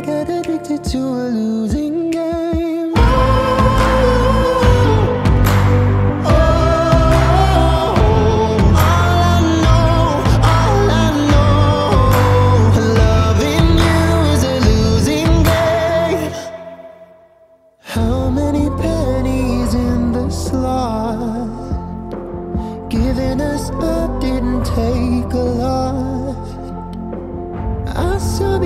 I got addicted to a losing game. How many pennies in the slot? Giving us up didn't take a lot. I saw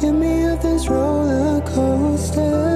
Get me off this roller coaster.